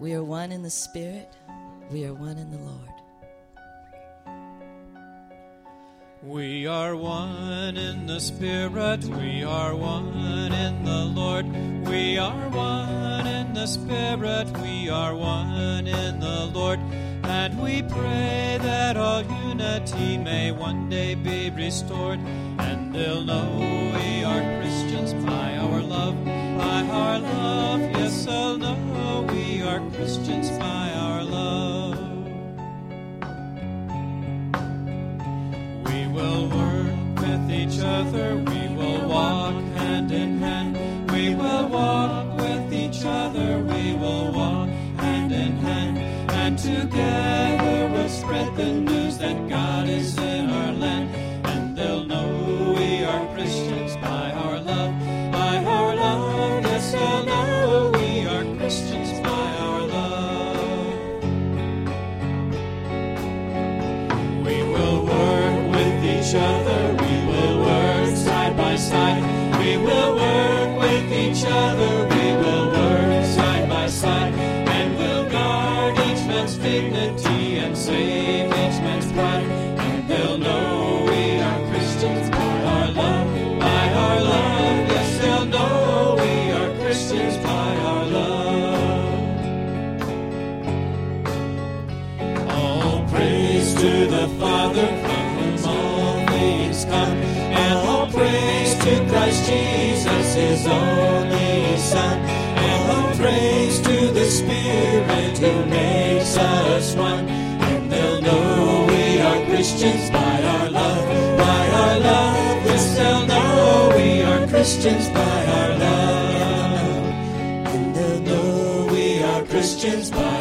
We are one in the Spirit, we are one in the Lord. We are one in the Spirit, we are one in the Lord. We are one in the Spirit, we are one in the Lord. And we pray that all unity may one day be restored. And they'll know we are Christians by our love, by our love. Yes, they'll know are Christians by our love. We will work with each other, we will walk hand in hand. We will walk with each other, we will walk hand in hand. And together His only Son, and all praise to the Spirit who makes us one. And they'll know we are Christians by our love, by our love. Yes, they'll know we are Christians by our love. And they'll know we are Christians by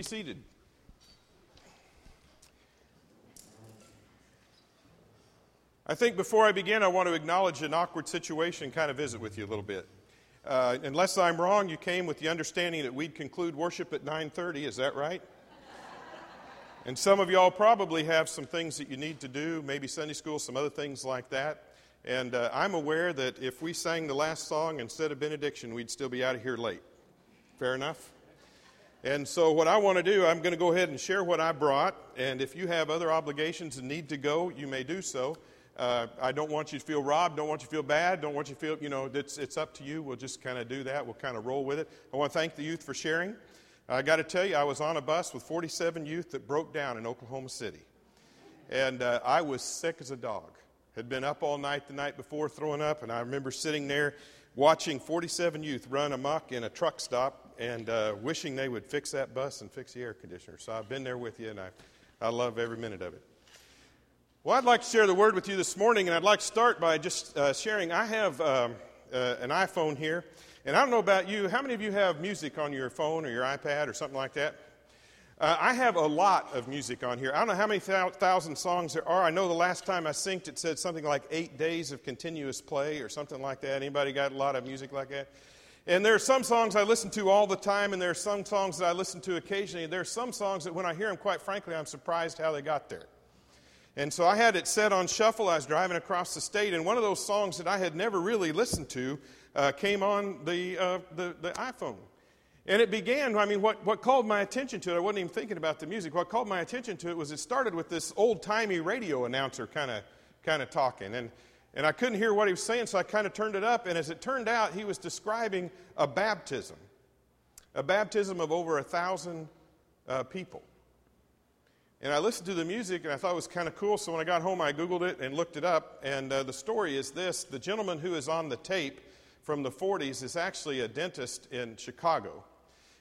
be seated. I think before I begin, I want to acknowledge an awkward situation kind of visit with you a little bit. Uh, unless I'm wrong, you came with the understanding that we'd conclude worship at 9:30. Is that right? and some of y'all probably have some things that you need to do, maybe Sunday school, some other things like that. And uh, I'm aware that if we sang the last song instead of benediction, we'd still be out of here late. Fair enough? And so, what I want to do, I'm going to go ahead and share what I brought. And if you have other obligations and need to go, you may do so. Uh, I don't want you to feel robbed. Don't want you to feel bad. Don't want you to feel, you know, it's, it's up to you. We'll just kind of do that. We'll kind of roll with it. I want to thank the youth for sharing. I got to tell you, I was on a bus with 47 youth that broke down in Oklahoma City. And uh, I was sick as a dog. Had been up all night the night before throwing up, and I remember sitting there watching 47 youth run amok in a truck stop and uh, wishing they would fix that bus and fix the air conditioner. So I've been there with you, and I, I love every minute of it. Well, I'd like to share the word with you this morning, and I'd like to start by just uh, sharing. I have um, uh, an iPhone here, and I don't know about you. How many of you have music on your phone or your iPad or something like that? Uh, I have a lot of music on here. I don't know how many thou- thousand songs there are. I know the last time I synced, it said something like eight days of continuous play or something like that. Anybody got a lot of music like that? And there are some songs I listen to all the time, and there are some songs that I listen to occasionally. There are some songs that when I hear them, quite frankly, I'm surprised how they got there. And so I had it set on shuffle. I was driving across the state, and one of those songs that I had never really listened to uh, came on the, uh, the, the iPhone. And it began, I mean, what, what called my attention to it, I wasn't even thinking about the music. What called my attention to it was it started with this old timey radio announcer kind of kind of talking. And, and I couldn't hear what he was saying, so I kind of turned it up. And as it turned out, he was describing a baptism, a baptism of over a thousand uh, people. And I listened to the music and I thought it was kind of cool. So when I got home, I Googled it and looked it up. And uh, the story is this the gentleman who is on the tape from the 40s is actually a dentist in Chicago.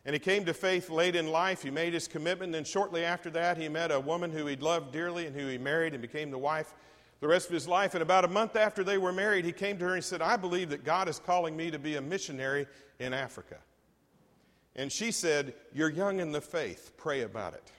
And he came to faith late in life. He made his commitment. And shortly after that, he met a woman who he loved dearly and who he married and became the wife the rest of his life. And about a month after they were married, he came to her and said, I believe that God is calling me to be a missionary in Africa. And she said, You're young in the faith. Pray about it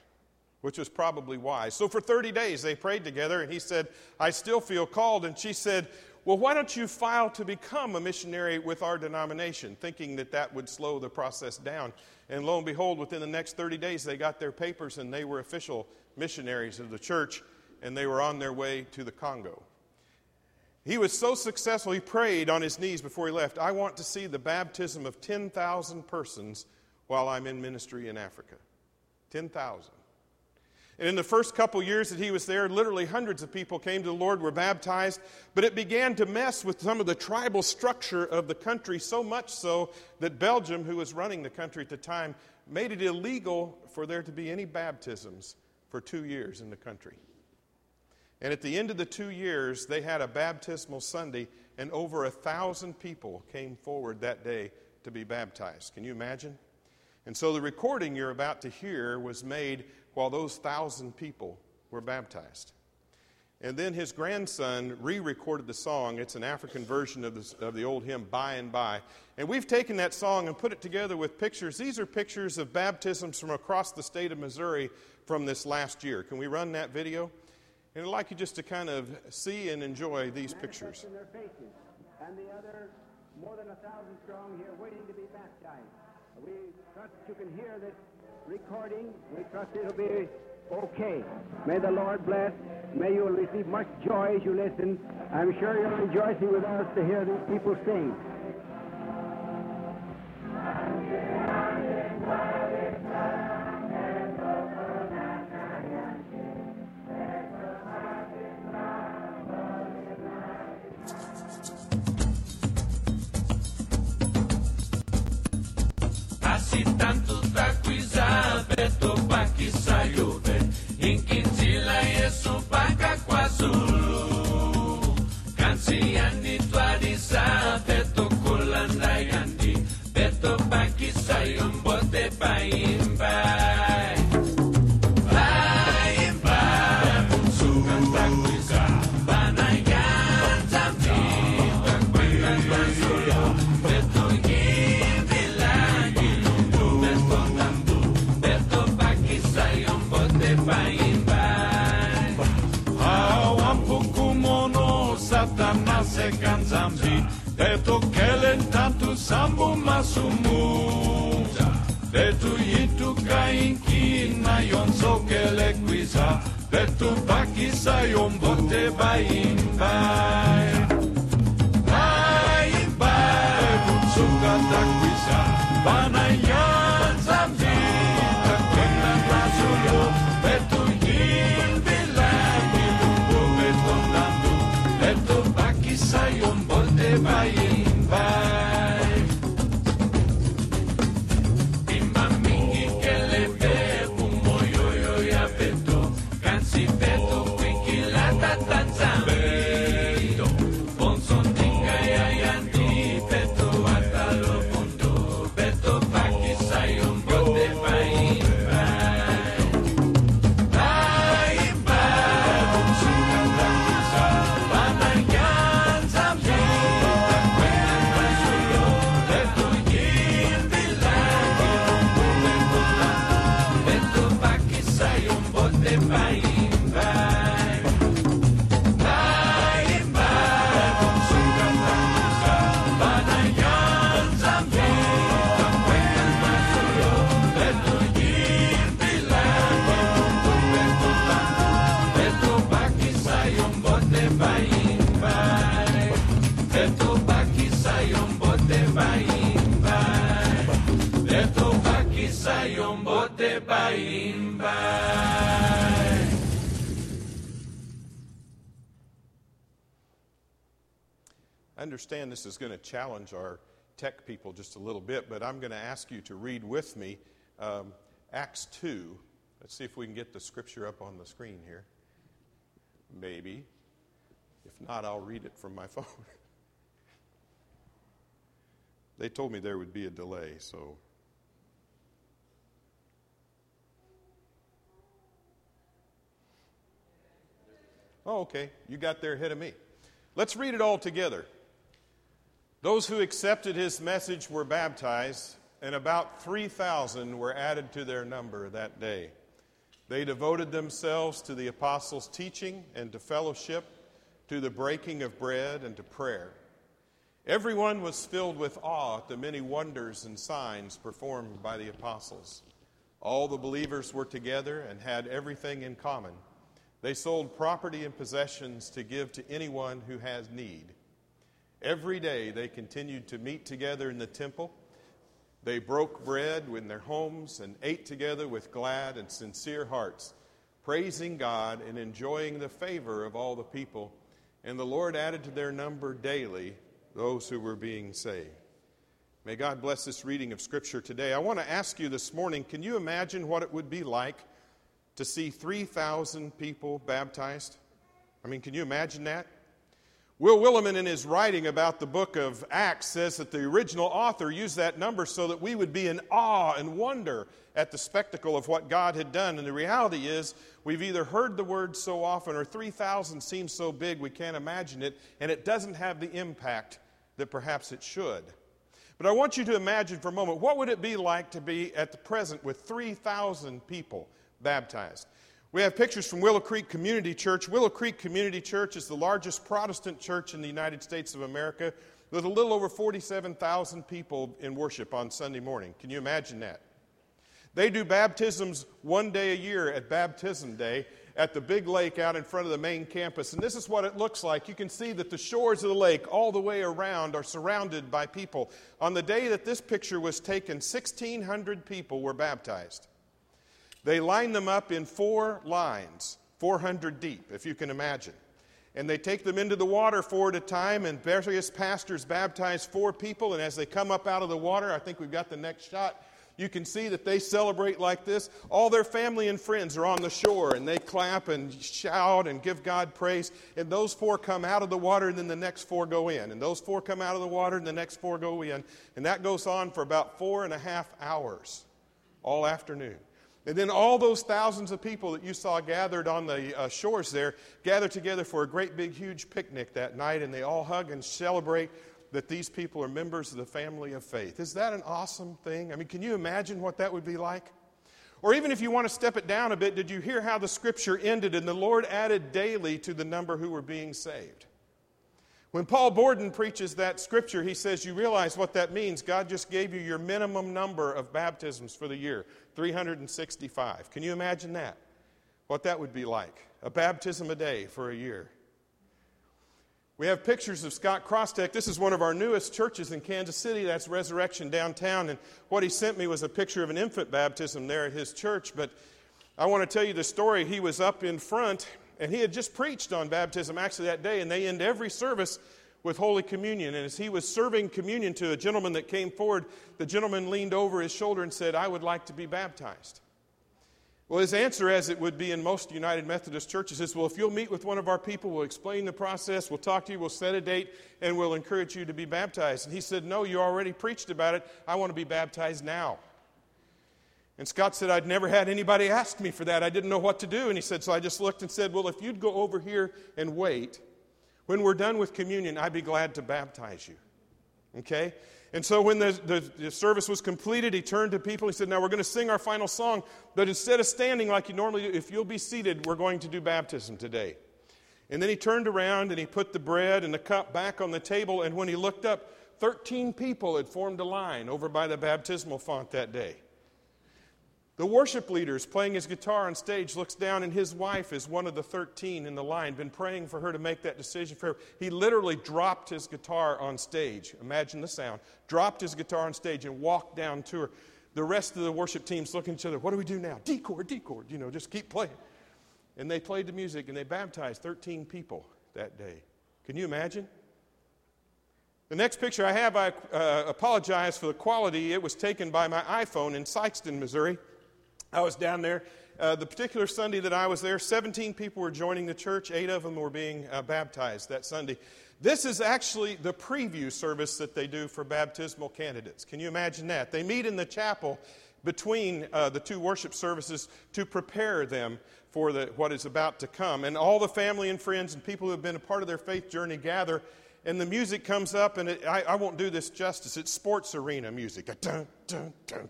which was probably wise. So for 30 days they prayed together, and he said, I still feel called. And she said, Well, why don't you file to become a missionary with our denomination? Thinking that that would slow the process down. And lo and behold, within the next 30 days, they got their papers and they were official missionaries of the church and they were on their way to the Congo. He was so successful, he prayed on his knees before he left I want to see the baptism of 10,000 persons while I'm in ministry in Africa. 10,000. And in the first couple years that he was there, literally hundreds of people came to the Lord, were baptized, but it began to mess with some of the tribal structure of the country, so much so that Belgium, who was running the country at the time, made it illegal for there to be any baptisms for two years in the country. And at the end of the two years, they had a baptismal Sunday, and over a thousand people came forward that day to be baptized. Can you imagine? And so the recording you're about to hear was made while those thousand people were baptized. And then his grandson re recorded the song. It's an African version of, this, of the old hymn, By and By. And we've taken that song and put it together with pictures. These are pictures of baptisms from across the state of Missouri from this last year. Can we run that video? And I'd like you just to kind of see and enjoy these pictures. their faces, and the other more than a thousand strong here waiting to be baptized. We trust you can hear this recording. We trust it'll be okay. May the Lord bless. May you receive much joy as you listen. I'm sure you're rejoicing with us to hear these people sing. Kainki na yonso kele kwiza Detu bakisa yombote baimbai Baimbai butsuka takwisa Banayan I understand this is going to challenge our tech people just a little bit, but I'm going to ask you to read with me um, Acts 2. Let's see if we can get the scripture up on the screen here. Maybe. If not, I'll read it from my phone. they told me there would be a delay, so. Oh, okay. You got there ahead of me. Let's read it all together. Those who accepted his message were baptized, and about 3,000 were added to their number that day. They devoted themselves to the apostles' teaching and to fellowship, to the breaking of bread and to prayer. Everyone was filled with awe at the many wonders and signs performed by the apostles. All the believers were together and had everything in common. They sold property and possessions to give to anyone who has need. Every day they continued to meet together in the temple. They broke bread in their homes and ate together with glad and sincere hearts, praising God and enjoying the favor of all the people. And the Lord added to their number daily those who were being saved. May God bless this reading of Scripture today. I want to ask you this morning can you imagine what it would be like to see 3,000 people baptized? I mean, can you imagine that? Will Willimon, in his writing about the book of Acts, says that the original author used that number so that we would be in awe and wonder at the spectacle of what God had done. And the reality is, we've either heard the word so often or 3,000 seems so big we can't imagine it, and it doesn't have the impact that perhaps it should. But I want you to imagine for a moment what would it be like to be at the present with 3,000 people baptized? We have pictures from Willow Creek Community Church. Willow Creek Community Church is the largest Protestant church in the United States of America with a little over 47,000 people in worship on Sunday morning. Can you imagine that? They do baptisms one day a year at Baptism Day at the big lake out in front of the main campus. And this is what it looks like. You can see that the shores of the lake all the way around are surrounded by people. On the day that this picture was taken, 1,600 people were baptized. They line them up in four lines, 400 deep, if you can imagine. And they take them into the water four at a time, and various pastors baptize four people. And as they come up out of the water, I think we've got the next shot. You can see that they celebrate like this. All their family and friends are on the shore, and they clap and shout and give God praise. And those four come out of the water, and then the next four go in. And those four come out of the water, and the next four go in. And that goes on for about four and a half hours all afternoon. And then all those thousands of people that you saw gathered on the uh, shores there gather together for a great big huge picnic that night and they all hug and celebrate that these people are members of the family of faith. Is that an awesome thing? I mean, can you imagine what that would be like? Or even if you want to step it down a bit, did you hear how the scripture ended? And the Lord added daily to the number who were being saved. When Paul Borden preaches that scripture, he says, You realize what that means. God just gave you your minimum number of baptisms for the year 365. Can you imagine that? What that would be like? A baptism a day for a year. We have pictures of Scott Chrostek. This is one of our newest churches in Kansas City. That's Resurrection downtown. And what he sent me was a picture of an infant baptism there at his church. But I want to tell you the story. He was up in front and he had just preached on baptism actually that day, and they end every service with Holy Communion. And as he was serving communion to a gentleman that came forward, the gentleman leaned over his shoulder and said, I would like to be baptized. Well, his answer, as it would be in most United Methodist churches, is Well, if you'll meet with one of our people, we'll explain the process, we'll talk to you, we'll set a date, and we'll encourage you to be baptized. And he said, No, you already preached about it. I want to be baptized now. And Scott said, I'd never had anybody ask me for that. I didn't know what to do. And he said, So I just looked and said, Well, if you'd go over here and wait, when we're done with communion, I'd be glad to baptize you. Okay? And so when the, the, the, service was completed, he turned to people. He said, Now we're going to sing our final song, but instead of standing like you normally do, if you'll be seated, we're going to do baptism today. And then he turned around and he put the bread and the cup back on the table. And when he looked up, 13 people had formed a line over by the baptismal font that day. The worship leader is playing his guitar on stage, looks down, and his wife is one of the 13 in the line, been praying for her to make that decision for her. He literally dropped his guitar on stage. Imagine the sound. Dropped his guitar on stage and walked down to her. The rest of the worship team's looking at each other. What do we do now? D chord, D chord, you know, just keep playing. And they played the music and they baptized 13 people that day. Can you imagine? The next picture I have, I uh, apologize for the quality. It was taken by my iPhone in Sikeston, Missouri. I was down there. Uh, the particular Sunday that I was there, 17 people were joining the church. Eight of them were being uh, baptized that Sunday. This is actually the preview service that they do for baptismal candidates. Can you imagine that? They meet in the chapel between uh, the two worship services to prepare them for the, what is about to come. And all the family and friends and people who have been a part of their faith journey gather and the music comes up, and it, I, I, won't do this justice. It's sports arena music. Dun, dun, dun,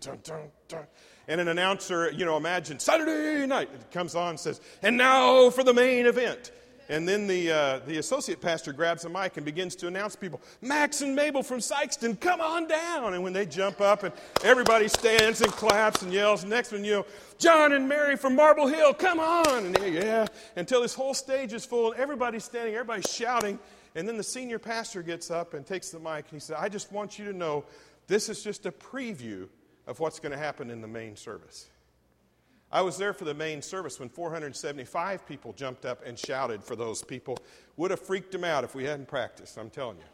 and an announcer, you know, imagine Saturday night, comes on and says, and now for the main event. And then the, uh, the associate pastor grabs a mic and begins to announce people, Max and Mabel from Sikeston, come on down. And when they jump up and everybody stands and claps and yells, next one, you know, John and Mary from Marble Hill, come on. And yeah, until this whole stage is full and everybody's standing, everybody's shouting. And then the senior pastor gets up and takes the mic and he said, I just want you to know this is just a preview of what's going to happen in the main service. I was there for the main service when 475 people jumped up and shouted for those people. Would have freaked them out if we hadn't practiced, I'm telling you.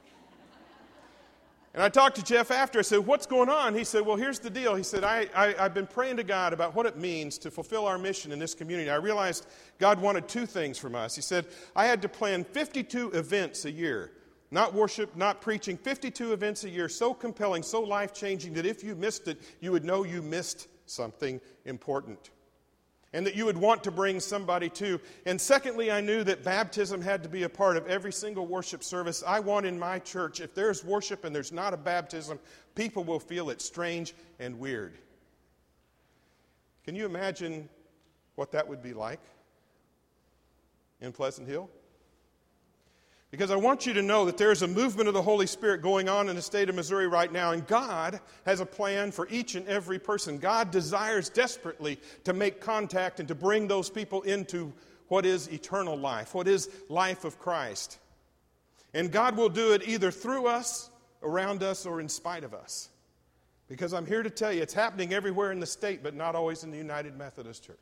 And I talked to Jeff after. I said, What's going on? He said, Well, here's the deal. He said, I, I, have been praying to God about what it means to fulfill our mission in this community. I realized God wanted two things from us. He said, I had to plan 52 events a year. Not worship, not preaching, 52 events a year, so compelling, so life changing that if you missed it, you would know you missed something important and that you would want to bring somebody to. And secondly, I knew that baptism had to be a part of every single worship service. I want in my church, if there's worship and there's not a baptism, people will feel it strange and weird. Can you imagine what that would be like in Pleasant Hill? Because I want you to know that there's a movement of the Holy Spirit going on in the state of Missouri right now, and God has a plan for each and every person. God desires desperately to make contact and to bring those people into what is eternal life, what is life of Christ. And God will do it either through us, around us, or in spite of us. Because I'm here to tell you, it's happening everywhere in the state, but not always in the United Methodist Church.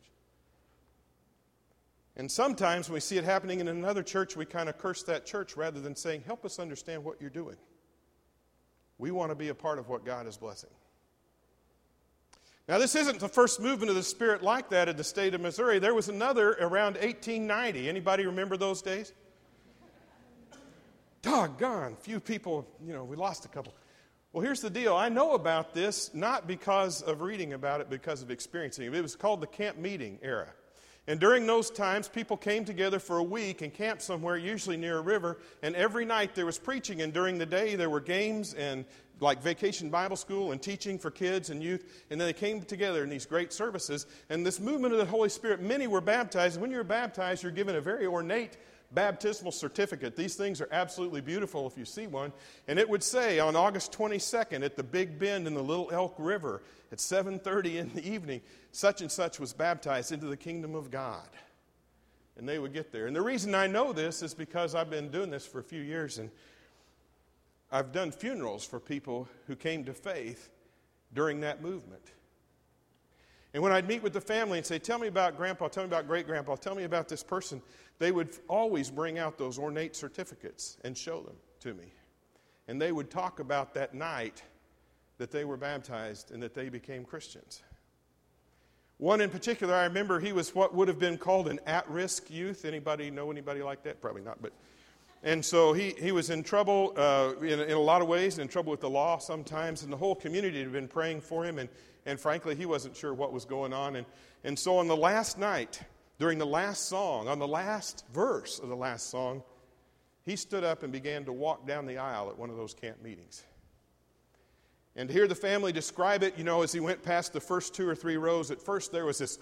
And sometimes when we see it happening in another church, we kind of curse that church rather than saying, Help us understand what you're doing. We want to be a part of what God is blessing. Now, this isn't the first movement of the Spirit like that in the state of Missouri. There was another around 1890. Anybody remember those days? Doggone, few people, you know, we lost a couple. Well, here's the deal. I know about this not because of reading about it, because of experiencing it. It was called the camp meeting era. And during those times, people came together for a week and camped somewhere, usually near a river. And every night there was preaching, and during the day there were games and like vacation Bible school and teaching for kids and youth. And then they came together in these great services. And this movement of the Holy Spirit, many were baptized. And when you're baptized, you're given a very ornate baptismal certificate. These things are absolutely beautiful if you see one. And it would say on August 22nd at the Big Bend in the Little Elk River at 7:30 in the evening, such and such was baptized into the kingdom of God. And they would get there. And the reason I know this is because I've been doing this for a few years and I've done funerals for people who came to faith during that movement. And when I'd meet with the family and say, Tell me about grandpa, tell me about great grandpa, tell me about this person, they would always bring out those ornate certificates and show them to me. And they would talk about that night that they were baptized and that they became Christians. One in particular, I remember he was what would have been called an at risk youth. Anybody know anybody like that? Probably not, but. And so he, he was in trouble uh, in, in a lot of ways, in trouble with the law sometimes, and the whole community had been praying for him, and, and frankly, he wasn't sure what was going on. And, and so on the last night, during the last song, on the last verse of the last song, he stood up and began to walk down the aisle at one of those camp meetings. And to hear the family describe it, you know, as he went past the first two or three rows, at first there was this,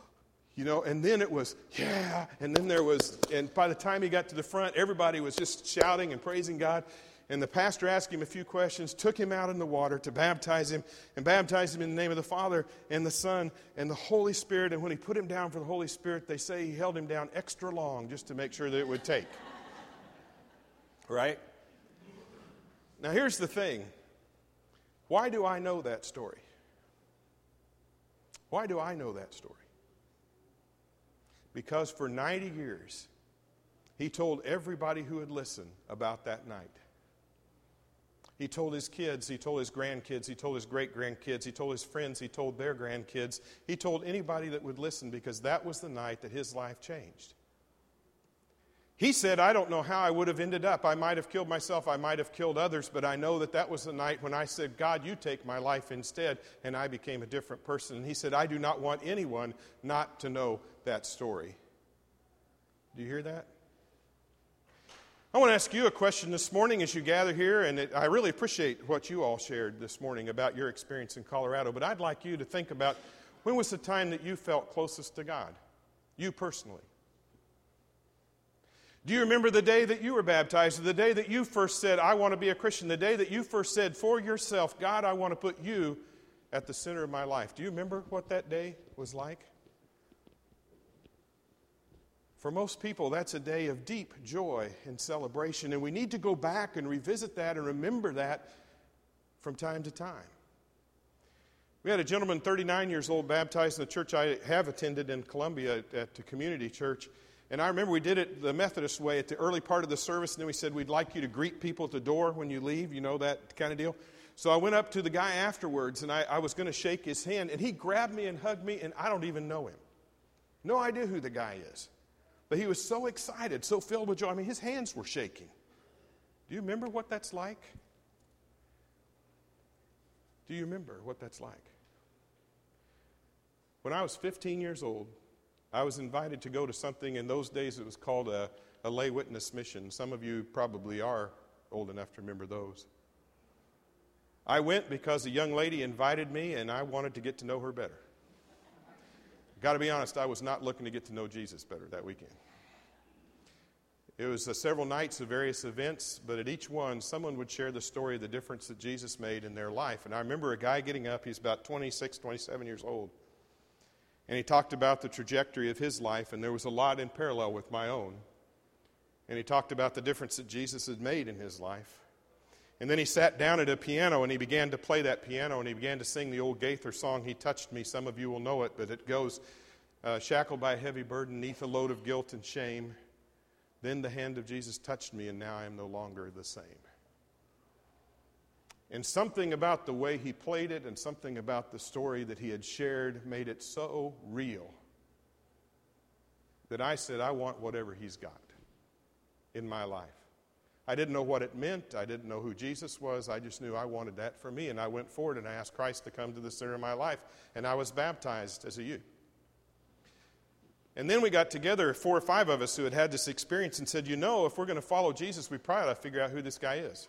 you know, and then it was, yeah, and then there was, and by the time he got to the front, everybody was just shouting and praising God. And the pastor asked him a few questions, took him out in the water to baptize him, and baptized him in the name of the Father and the Son and the Holy Spirit. And when he put him down for the Holy Spirit, they say he held him down extra long just to make sure that it would take. right? Now, here's the thing why do I know that story? Why do I know that story? Because for 90 years, he told everybody who would listen about that night. He told his kids, he told his grandkids, he told his great grandkids, he told his friends, he told their grandkids. He told anybody that would listen because that was the night that his life changed. He said, I don't know how I would have ended up. I might have killed myself, I might have killed others, but I know that that was the night when I said, God, you take my life instead, and I became a different person. And he said, I do not want anyone not to know that story. Do you hear that? I want to ask you a question this morning as you gather here, and it, I really appreciate what you all shared this morning about your experience in Colorado, but I'd like you to think about when was the time that you felt closest to God? You personally. Do you remember the day that you were baptized, the day that you first said, I want to be a Christian, the day that you first said for yourself, God, I want to put you at the center of my life? Do you remember what that day was like? For most people, that's a day of deep joy and celebration, and we need to go back and revisit that and remember that from time to time. We had a gentleman, 39 years old, baptized in the church I have attended in Columbia at, at the community church. And I remember we did it the Methodist way at the early part of the service, and then we said we'd like you to greet people at the door when you leave, you know, that kind of deal. So I went up to the guy afterwards, and I, I was going to shake his hand, and he grabbed me and hugged me, and I don't even know him. No idea who the guy is. But he was so excited, so filled with joy. I mean, his hands were shaking. Do you remember what that's like? Do you remember what that's like? When I was 15 years old, I was invited to go to something. In those days, it was called a, a lay witness mission. Some of you probably are old enough to remember those. I went because a young lady invited me, and I wanted to get to know her better. Got to be honest, I was not looking to get to know Jesus better that weekend. It was uh, several nights of various events, but at each one, someone would share the story of the difference that Jesus made in their life. And I remember a guy getting up, he's about 26, 27 years old. And he talked about the trajectory of his life, and there was a lot in parallel with my own. And he talked about the difference that Jesus had made in his life. And then he sat down at a piano and he began to play that piano and he began to sing the old Gaither song, He Touched Me. Some of you will know it, but it goes uh, Shackled by a heavy burden, neath a load of guilt and shame. Then the hand of Jesus touched me, and now I am no longer the same. And something about the way he played it and something about the story that he had shared made it so real that I said, I want whatever he's got in my life. I didn't know what it meant. I didn't know who Jesus was. I just knew I wanted that for me. And I went forward and I asked Christ to come to the center of my life. And I was baptized as a youth. And then we got together, four or five of us who had had this experience, and said, You know, if we're going to follow Jesus, we probably ought to figure out who this guy is.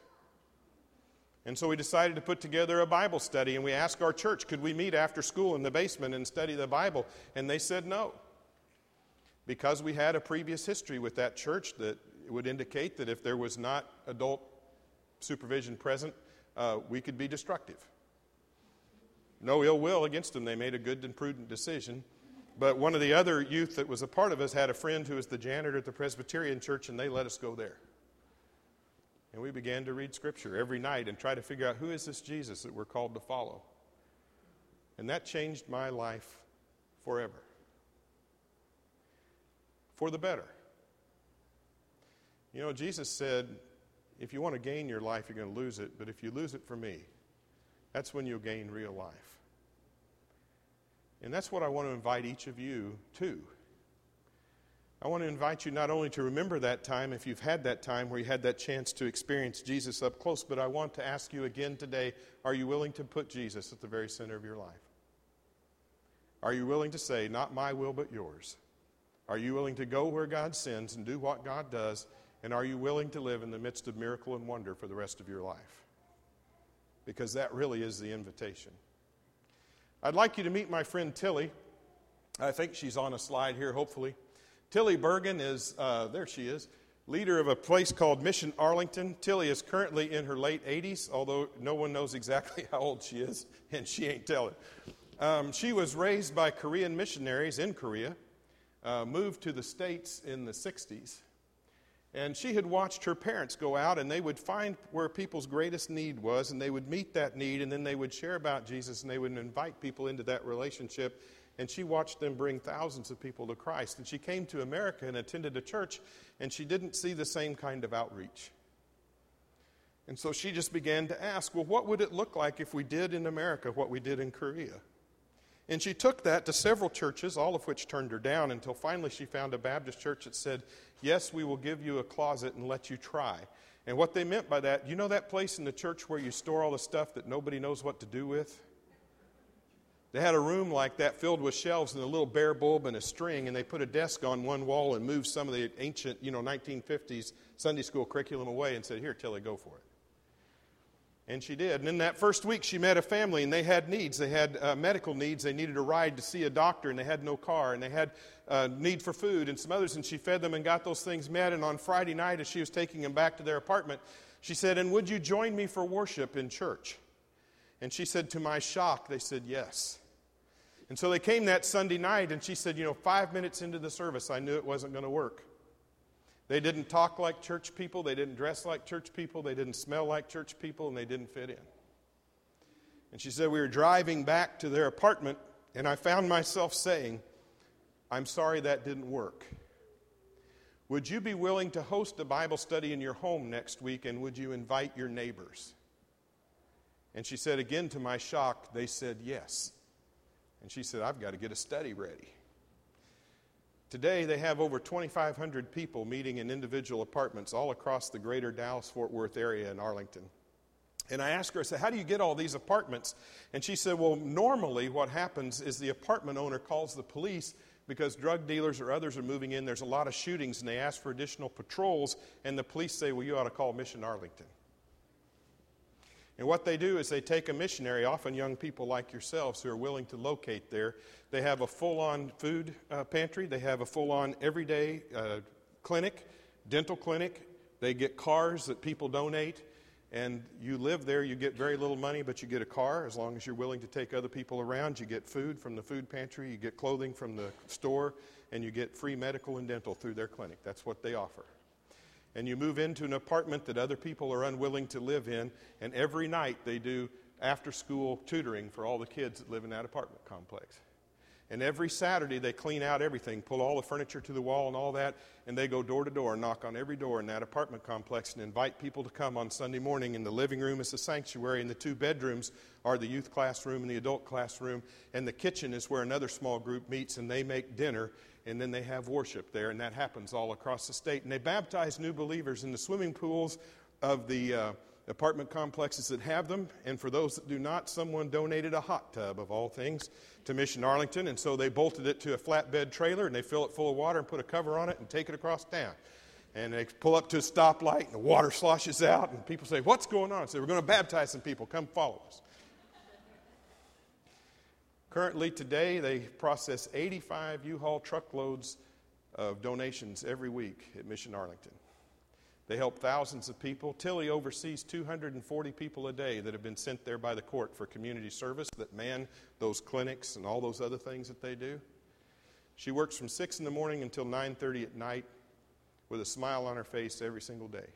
And so we decided to put together a Bible study, and we asked our church, could we meet after school in the basement and study the Bible? And they said no. Because we had a previous history with that church that would indicate that if there was not adult supervision present, uh, we could be destructive. No ill will against them. They made a good and prudent decision. But one of the other youth that was a part of us had a friend who was the janitor at the Presbyterian church, and they let us go there. And we began to read Scripture every night and try to figure out who is this Jesus that we're called to follow. And that changed my life forever. For the better. You know, Jesus said, if you want to gain your life, you're going to lose it. But if you lose it for me, that's when you'll gain real life. And that's what I want to invite each of you to. I want to invite you not only to remember that time, if you've had that time where you had that chance to experience Jesus up close, but I want to ask you again today are you willing to put Jesus at the very center of your life? Are you willing to say, Not my will, but yours? Are you willing to go where God sends and do what God does? And are you willing to live in the midst of miracle and wonder for the rest of your life? Because that really is the invitation. I'd like you to meet my friend Tillie. I think she's on a slide here, hopefully. Tillie Burgin is, uh, there she is, leader of a place called Mission Arlington. Tillie is currently in her late 80s, although no one knows exactly how old she is, and she ain't telling. Um, she was raised by Korean missionaries in Korea, uh, moved to the States in the 60s, and she had watched her parents go out and they would find where people's greatest need was and they would meet that need and then they would share about Jesus and they would invite people into that relationship. And she watched them bring thousands of people to Christ. And she came to America and attended a church and she didn't see the same kind of outreach. And so she just began to ask, well, what would it look like if we did in America what we did in Korea? And she took that to several churches, all of which turned her down, until finally she found a Baptist church that said, Yes, we will give you a closet and let you try. And what they meant by that, you know that place in the church where you store all the stuff that nobody knows what to do with? They had a room like that filled with shelves and a little bare bulb and a string, and they put a desk on one wall and moved some of the ancient, you know, 1950s Sunday school curriculum away and said, Here, Tillie, go for it. And she did. And in that first week, she met a family, and they had needs. They had uh, medical needs. They needed a ride to see a doctor, and they had no car. And they had uh, need for food and some others. And she fed them and got those things met. And on Friday night, as she was taking them back to their apartment, she said, And would you join me for worship in church? And she said, To my shock, they said, Yes. And so they came that Sunday night, and she said, You know, five minutes into the service, I knew it wasn't going to work. They didn't talk like church people, they didn't dress like church people, they didn't smell like church people, and they didn't fit in. And she said, We were driving back to their apartment, and I found myself saying, I'm sorry that didn't work. Would you be willing to host a Bible study in your home next week, and would you invite your neighbors? And she said, again, to my shock, they said yes. And she said, I've got to get a study ready. Today, they have over 2,500 people meeting in individual apartments all across the greater Dallas Fort Worth area in Arlington. And I asked her, I said, How do you get all these apartments? And she said, Well, normally what happens is the apartment owner calls the police because drug dealers or others are moving in. There's a lot of shootings, and they ask for additional patrols, and the police say, Well, you ought to call Mission Arlington. And what they do is they take a missionary, often young people like yourselves who are willing to locate there. They have a full on food uh, pantry, they have a full on everyday uh, clinic, dental clinic. They get cars that people donate. And you live there, you get very little money, but you get a car as long as you're willing to take other people around. You get food from the food pantry, you get clothing from the store, and you get free medical and dental through their clinic. That's what they offer and you move into an apartment that other people are unwilling to live in, and every night they do after school tutoring for all the kids that live in that apartment complex. And every Saturday they clean out everything, pull all the furniture to the wall and all that, and they go door to door, knock on every door in that apartment complex, and invite people to come on Sunday morning. And the living room is the sanctuary, and the two bedrooms are the youth classroom and the adult classroom, and the kitchen is where another small group meets, and they make dinner and then they have worship there, and that happens all across the state. And they baptize new believers in the swimming pools of the uh, apartment complexes that have them. And for those that do not, someone donated a hot tub, of all things, to Mission Arlington. And so they bolted it to a flatbed trailer, and they fill it full of water and put a cover on it and take it across town. And they pull up to a stoplight, and the water sloshes out, and people say, What's going on? I say, We're going to baptize some people. Come follow us. Currently, today, they process 85 U Haul truckloads of donations every week at Mission Arlington. They help thousands of people. Tillie oversees 240 people a day that have been sent there by the court for community service that man those clinics and all those other things that they do. She works from 6 in the morning until 9:30 at night with a smile on her face every single day.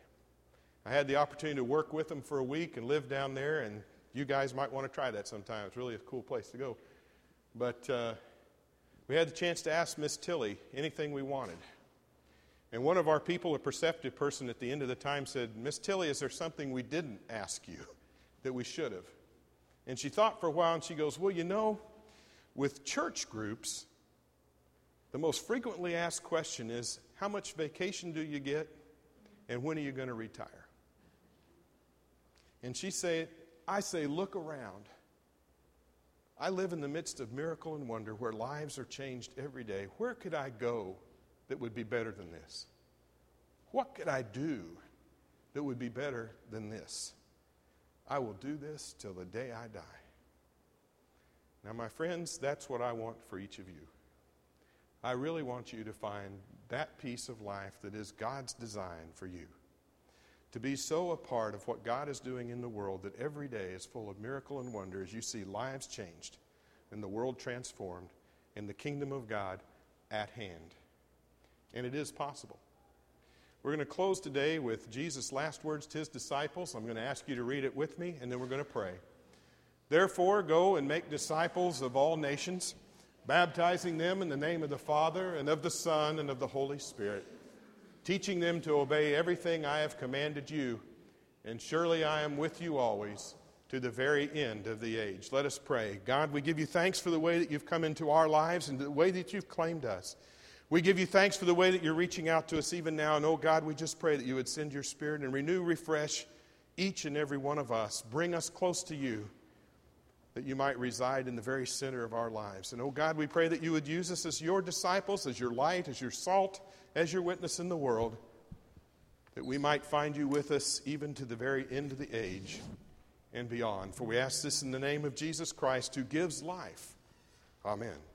I had the opportunity to work with them for a week and live down there and you guys might want to try that sometime. It's really a cool place to go. But uh, we had the chance to ask Miss Tillie anything we wanted. And one of our people, a perceptive person at the end of the time, said, Miss Tillie, is there something we didn't ask you that we should have? And she thought for a while and she goes, Well, you know, with church groups, the most frequently asked question is, How much vacation do you get? And when are you going to retire? And she said, I say, look around. I live in the midst of miracle and wonder where lives are changed every day. Where could I go that would be better than this? What could I do that would be better than this? I will do this till the day I die. Now, my friends, that's what I want for each of you. I really want you to find that piece of life that is God's design for you. To be so a part of what God is doing in the world that every day is full of miracle and wonder as you see lives changed and the world transformed and the kingdom of God at hand. And it is possible. We're going to close today with Jesus' last words to his disciples. I'm going to ask you to read it with me, and then we're going to pray. Therefore, go and make disciples of all nations, baptizing them in the name of the Father, and of the Son, and of the Holy Spirit, teaching them to obey everything I have commanded you. And surely I am with you always to the very end of the age. Let us pray. God, we give you thanks for the way that you've come into our lives and the way that you've claimed us. We give you thanks for the way that you're reaching out to us even now. And oh God, we just pray that you would send your spirit and renew, refresh each and every one of us. Bring us close to you that you might reside in the very center of our lives. And oh God, we pray that you would use us as your disciples, as your light, as your salt, as your witness in the world, that we might find you with us even to the very end of the age. and beyond. For we ask this in the name of Jesus Christ who gives life. Amen.